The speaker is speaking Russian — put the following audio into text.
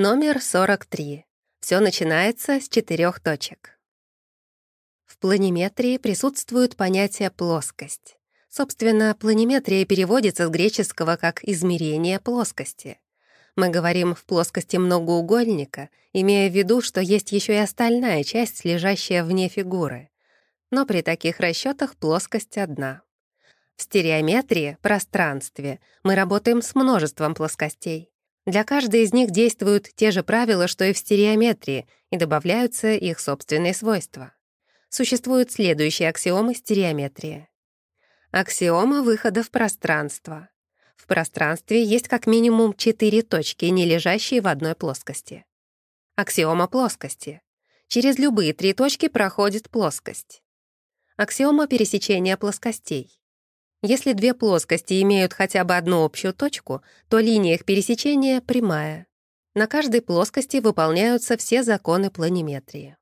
Номер 43. Все начинается с четырех точек. В планиметрии присутствует понятие «плоскость». Собственно, планиметрия переводится с греческого как «измерение плоскости». Мы говорим в плоскости многоугольника, имея в виду, что есть еще и остальная часть, лежащая вне фигуры. Но при таких расчетах плоскость одна. В стереометрии, пространстве, мы работаем с множеством плоскостей. Для каждой из них действуют те же правила, что и в стереометрии, и добавляются их собственные свойства. Существуют следующие аксиомы стереометрии. Аксиома выхода в пространство. В пространстве есть как минимум четыре точки, не лежащие в одной плоскости. Аксиома плоскости. Через любые три точки проходит плоскость. Аксиома пересечения плоскостей. Если две плоскости имеют хотя бы одну общую точку, то линия их пересечения прямая. На каждой плоскости выполняются все законы планиметрии.